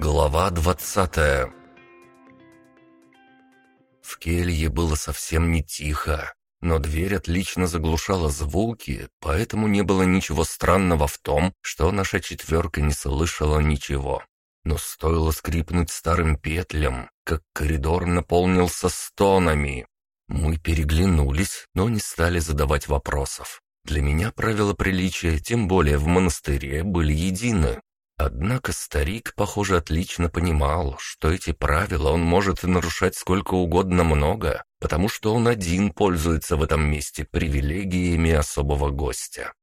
Глава двадцатая В келье было совсем не тихо, но дверь отлично заглушала звуки, поэтому не было ничего странного в том, что наша четверка не слышала ничего. Но стоило скрипнуть старым петлям, как коридор наполнился стонами. Мы переглянулись, но не стали задавать вопросов. Для меня правила приличия, тем более в монастыре, были едины. Однако старик, похоже, отлично понимал, что эти правила он может нарушать сколько угодно много, потому что он один пользуется в этом месте привилегиями особого гостя.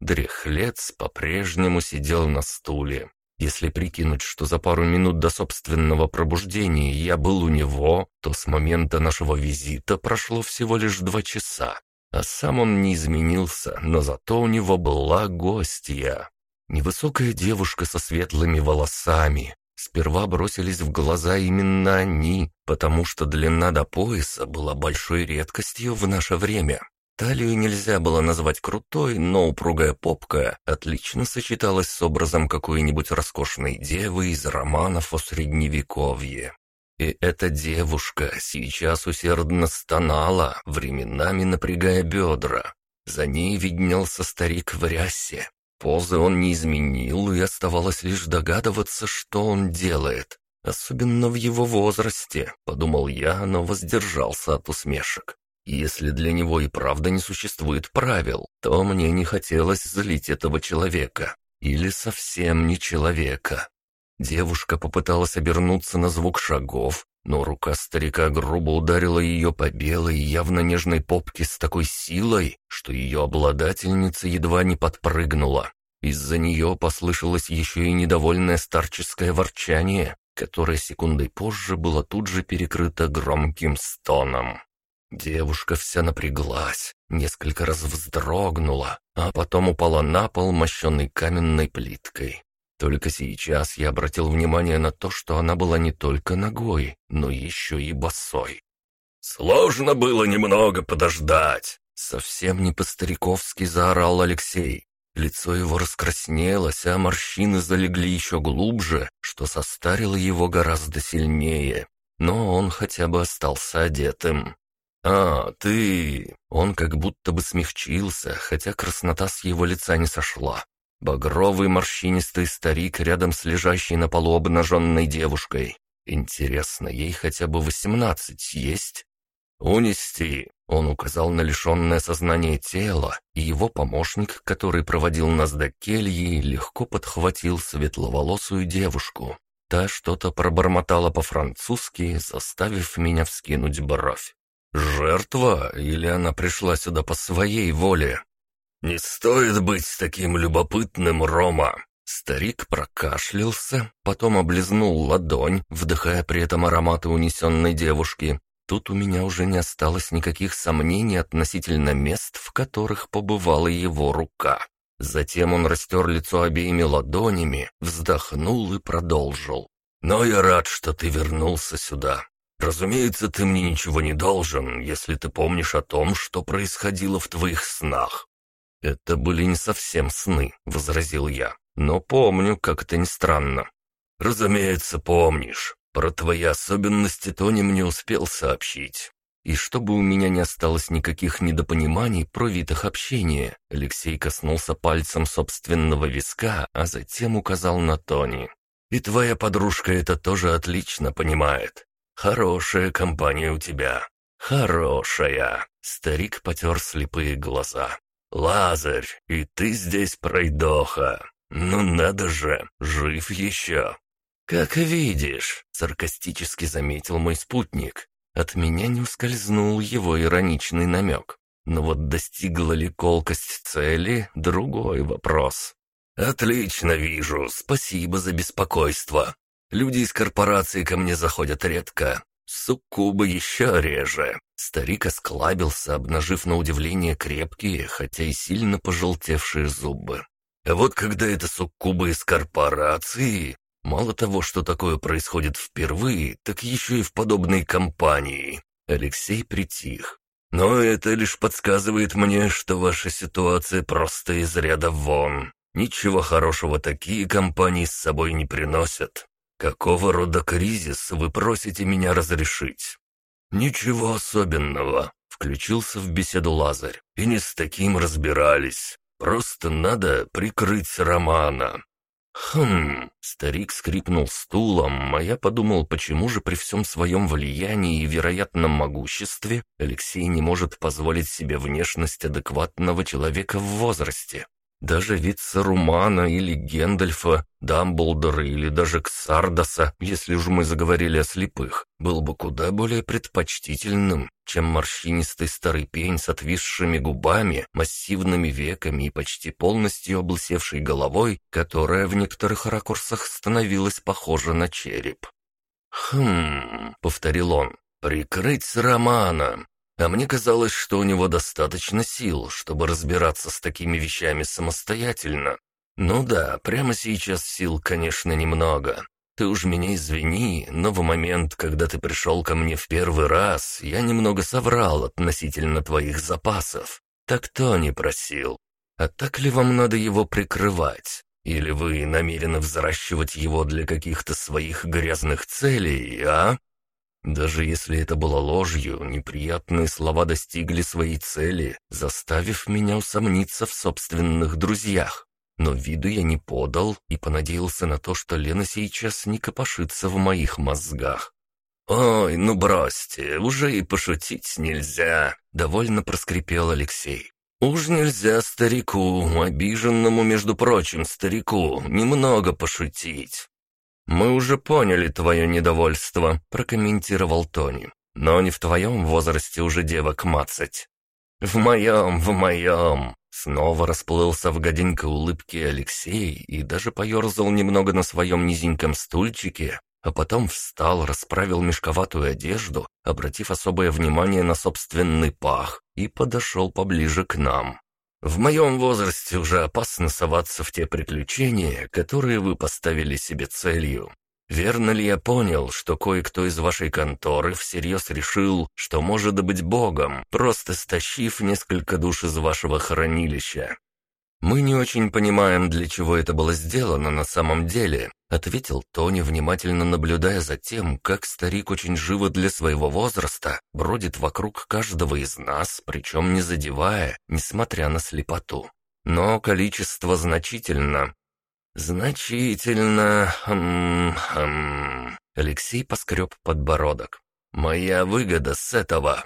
Дряхлец по-прежнему сидел на стуле. Если прикинуть, что за пару минут до собственного пробуждения я был у него, то с момента нашего визита прошло всего лишь два часа. А сам он не изменился, но зато у него была гостья. Невысокая девушка со светлыми волосами. Сперва бросились в глаза именно они, потому что длина до пояса была большой редкостью в наше время. Талию нельзя было назвать крутой, но упругая попка отлично сочеталась с образом какой-нибудь роскошной девы из романов о Средневековье. И эта девушка сейчас усердно стонала, временами напрягая бедра. За ней виднелся старик в рясе. Позы он не изменил, и оставалось лишь догадываться, что он делает. Особенно в его возрасте, подумал я, но воздержался от усмешек. Если для него и правда не существует правил, то мне не хотелось злить этого человека. Или совсем не человека. Девушка попыталась обернуться на звук шагов, но рука старика грубо ударила ее по белой, явно нежной попке с такой силой, что ее обладательница едва не подпрыгнула. Из-за нее послышалось еще и недовольное старческое ворчание, которое секундой позже было тут же перекрыто громким стоном. Девушка вся напряглась, несколько раз вздрогнула, а потом упала на пол, мощенный каменной плиткой. Только сейчас я обратил внимание на то, что она была не только ногой, но еще и босой. «Сложно было немного подождать!» Совсем не по-стариковски заорал Алексей. Лицо его раскраснелось, а морщины залегли еще глубже, что состарило его гораздо сильнее. Но он хотя бы остался одетым. «А, ты...» Он как будто бы смягчился, хотя краснота с его лица не сошла. Багровый морщинистый старик рядом с лежащей на полу обнаженной девушкой. Интересно, ей хотя бы восемнадцать есть? «Унести!» Он указал на лишенное сознание тело, и его помощник, который проводил нас до кельи, легко подхватил светловолосую девушку. Та что-то пробормотала по-французски, заставив меня вскинуть бровь. Жертва или она пришла сюда по своей воле? Не стоит быть таким любопытным, Рома. Старик прокашлялся, потом облизнул ладонь, вдыхая при этом ароматы унесенной девушки. Тут у меня уже не осталось никаких сомнений относительно мест, в которых побывала его рука. Затем он растер лицо обеими ладонями, вздохнул и продолжил. «Но я рад, что ты вернулся сюда. Разумеется, ты мне ничего не должен, если ты помнишь о том, что происходило в твоих снах». «Это были не совсем сны», — возразил я. «Но помню, как это ни странно». «Разумеется, помнишь. Про твои особенности Тони мне успел сообщить. И чтобы у меня не осталось никаких недопониманий про вид их общения, Алексей коснулся пальцем собственного виска, а затем указал на Тони. «И твоя подружка это тоже отлично понимает. Хорошая компания у тебя. Хорошая. Старик потер слепые глаза. Лазарь, и ты здесь пройдоха. Ну надо же, жив еще. Как видишь, саркастически заметил мой спутник. От меня не ускользнул его ироничный намек. Но вот достигла ли колкость цели – другой вопрос. «Отлично вижу, спасибо за беспокойство. Люди из корпорации ко мне заходят редко. Суккубы еще реже. Старик осклабился, обнажив на удивление крепкие, хотя и сильно пожелтевшие зубы. А вот когда это суккубы из корпорации, мало того, что такое происходит впервые, так еще и в подобной компании. Алексей притих. Но это лишь подсказывает мне, что ваша ситуация просто из ряда вон. Ничего хорошего такие компании с собой не приносят. Какого рода кризис вы просите меня разрешить?» «Ничего особенного», — включился в беседу Лазарь. «И не с таким разбирались. Просто надо прикрыть Романа. «Хм...» — старик скрипнул стулом, а я подумал, почему же при всем своем влиянии и вероятном могуществе Алексей не может позволить себе внешность адекватного человека в возрасте. Даже вид Сарумана или Гендальфа, Дамблдора или даже Ксардоса, если уж мы заговорили о слепых, был бы куда более предпочтительным, чем морщинистый старый пень с отвисшими губами, массивными веками и почти полностью облысевшей головой, которая в некоторых ракурсах становилась похожа на череп. «Хм...» — повторил он. «Прикрыть Романа. А мне казалось, что у него достаточно сил, чтобы разбираться с такими вещами самостоятельно. Ну да, прямо сейчас сил, конечно, немного. Ты уж меня извини, но в момент, когда ты пришел ко мне в первый раз, я немного соврал относительно твоих запасов. Так кто не просил? А так ли вам надо его прикрывать? Или вы намерены взращивать его для каких-то своих грязных целей, а? Даже если это было ложью, неприятные слова достигли своей цели, заставив меня усомниться в собственных друзьях. Но виду я не подал и понадеялся на то, что Лена сейчас не копошится в моих мозгах. «Ой, ну бросьте, уже и пошутить нельзя», — довольно проскрипел Алексей. «Уж нельзя старику, обиженному, между прочим, старику, немного пошутить. «Мы уже поняли твое недовольство», — прокомментировал Тони. «Но не в твоем возрасте уже девок мацать». «В моем, в моем!» Снова расплылся в годинка улыбки Алексей и даже поерзал немного на своем низеньком стульчике, а потом встал, расправил мешковатую одежду, обратив особое внимание на собственный пах, и подошел поближе к нам. В моем возрасте уже опасно соваться в те приключения, которые вы поставили себе целью. Верно ли я понял, что кое-кто из вашей конторы всерьез решил, что может быть богом, просто стащив несколько душ из вашего хранилища? «Мы не очень понимаем, для чего это было сделано на самом деле», ответил Тони, внимательно наблюдая за тем, как старик очень живо для своего возраста бродит вокруг каждого из нас, причем не задевая, несмотря на слепоту. Но количество значительно. «Значительно... Хм, хм...» Алексей поскреб подбородок. «Моя выгода с этого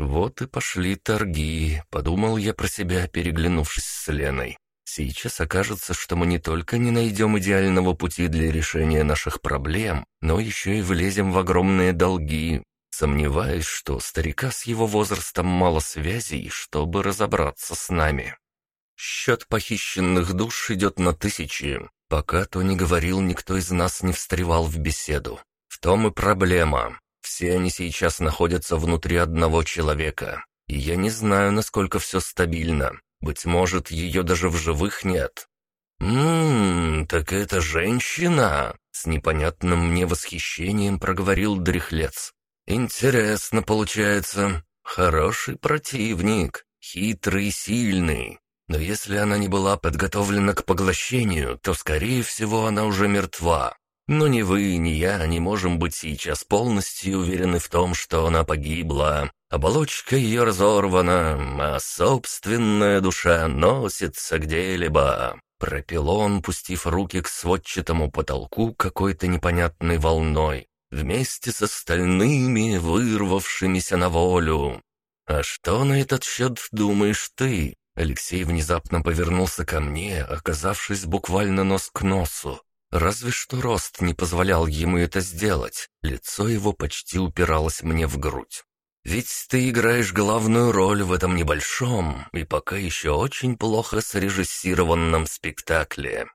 вот и пошли торги, подумал я про себя, переглянувшись с Леной. Сейчас окажется, что мы не только не найдем идеального пути для решения наших проблем, но еще и влезем в огромные долги. Сомневаюсь, что старика с его возрастом мало связей, чтобы разобраться с нами. Счет похищенных душ идет на тысячи. Пока то не говорил, никто из нас не встревал в беседу. В том и проблема. Все они сейчас находятся внутри одного человека, и я не знаю, насколько все стабильно. Быть может, ее даже в живых нет. «Ммм, так это женщина!» — с непонятным мне восхищением проговорил Дряхлец. «Интересно получается. Хороший противник, хитрый сильный. Но если она не была подготовлена к поглощению, то, скорее всего, она уже мертва. Но ни вы, ни я не можем быть сейчас полностью уверены в том, что она погибла. Оболочка ее разорвана, а собственная душа носится где-либо. Пропел он, пустив руки к сводчатому потолку какой-то непонятной волной, вместе с остальными, вырвавшимися на волю. «А что на этот счет думаешь ты?» Алексей внезапно повернулся ко мне, оказавшись буквально нос к носу. Разве что рост не позволял ему это сделать. Лицо его почти упиралось мне в грудь. «Ведь ты играешь главную роль в этом небольшом и пока еще очень плохо срежиссированном спектакле».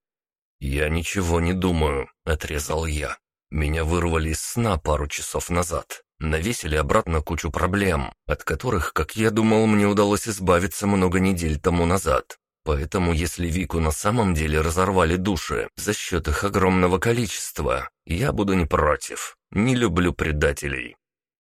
«Я ничего не думаю», — отрезал я. «Меня вырвали из сна пару часов назад. Навесили обратно кучу проблем, от которых, как я думал, мне удалось избавиться много недель тому назад. Поэтому если Вику на самом деле разорвали души за счет их огромного количества, я буду не против. Не люблю предателей.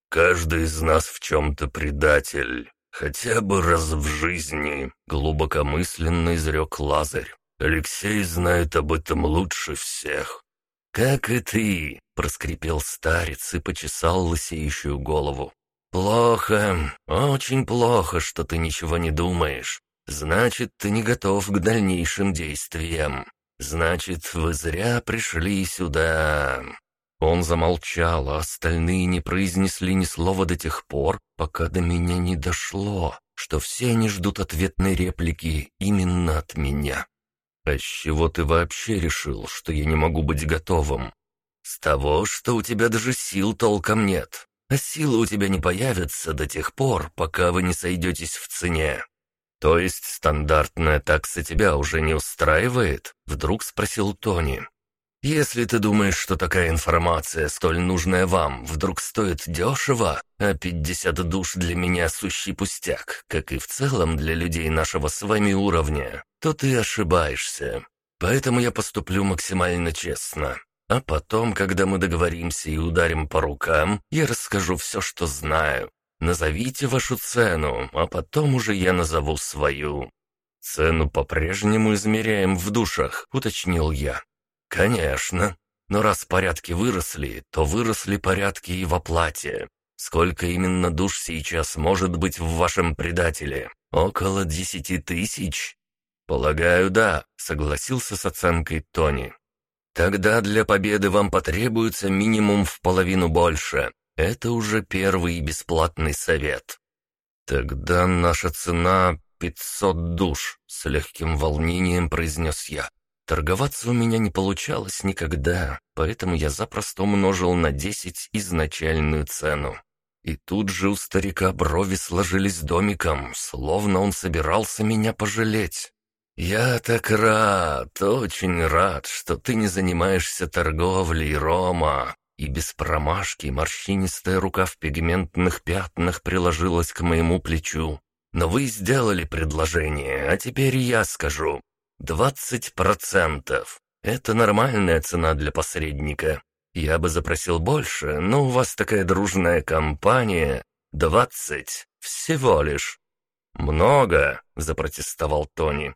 Каждый из нас в чем-то предатель. Хотя бы раз в жизни, глубокомысленно изрек Лазарь. Алексей знает об этом лучше всех. «Как и ты», — проскрипел старец и почесал лысеющую голову. «Плохо, очень плохо, что ты ничего не думаешь. Значит, ты не готов к дальнейшим действиям. Значит, вы зря пришли сюда». Он замолчал, а остальные не произнесли ни слова до тех пор, пока до меня не дошло, что все они ждут ответной реплики именно от меня. «А с чего ты вообще решил, что я не могу быть готовым?» «С того, что у тебя даже сил толком нет, а силы у тебя не появятся до тех пор, пока вы не сойдетесь в цене». «То есть стандартная такса тебя уже не устраивает?» — вдруг спросил Тони. Если ты думаешь, что такая информация, столь нужная вам, вдруг стоит дешево, а 50 душ для меня сущий пустяк, как и в целом для людей нашего с вами уровня, то ты ошибаешься. Поэтому я поступлю максимально честно. А потом, когда мы договоримся и ударим по рукам, я расскажу все, что знаю. Назовите вашу цену, а потом уже я назову свою. Цену по-прежнему измеряем в душах, уточнил я. «Конечно. Но раз порядки выросли, то выросли порядки и в оплате. Сколько именно душ сейчас может быть в вашем предателе? Около десяти тысяч?» «Полагаю, да», — согласился с оценкой Тони. «Тогда для победы вам потребуется минимум в половину больше. Это уже первый бесплатный совет». «Тогда наша цена — пятьсот душ», — с легким волнением произнес я. Торговаться у меня не получалось никогда, поэтому я запросто умножил на десять изначальную цену. И тут же у старика брови сложились домиком, словно он собирался меня пожалеть. «Я так рад, очень рад, что ты не занимаешься торговлей, Рома!» И без промашки морщинистая рука в пигментных пятнах приложилась к моему плечу. «Но вы сделали предложение, а теперь я скажу. Двадцать процентов. Это нормальная цена для посредника. Я бы запросил больше, но у вас такая дружная компания. Двадцать. Всего лишь. Много, запротестовал Тони.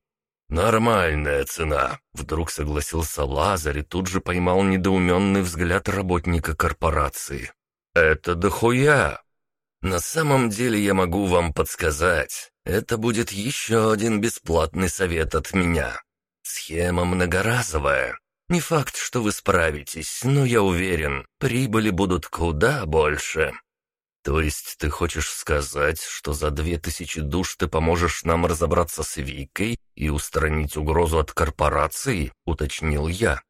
«Нормальная цена», — вдруг согласился Лазарь и тут же поймал недоуменный взгляд работника корпорации. «Это дохуя!» «На самом деле я могу вам подсказать. Это будет еще один бесплатный совет от меня. Схема многоразовая. Не факт, что вы справитесь, но я уверен, прибыли будут куда больше. То есть ты хочешь сказать, что за две тысячи душ ты поможешь нам разобраться с Викой и устранить угрозу от корпорации, уточнил я.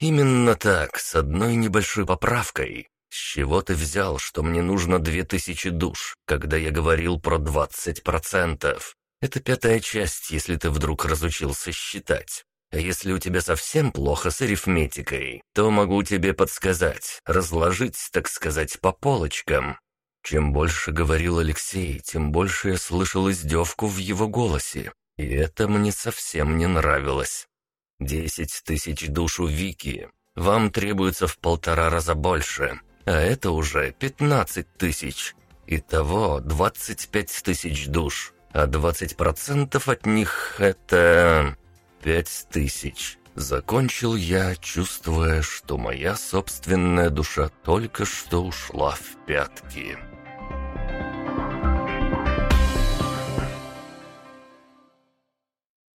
Именно так, с одной небольшой поправкой. С чего ты взял, что мне нужно две тысячи душ, когда я говорил про двадцать процентов? Это пятая часть, если ты вдруг разучился считать. А если у тебя совсем плохо с арифметикой, то могу тебе подсказать, разложить, так сказать, по полочкам. Чем больше говорил Алексей, тем больше я слышал издевку в его голосе, и это мне совсем не нравилось. Десять тысяч душ у Вики. Вам требуется в полтора раза больше а это уже 15 тысяч. Итого 25 тысяч душ, а 20% от них это 5 тысяч. Закончил я, чувствуя, что моя собственная душа только что ушла в пятки.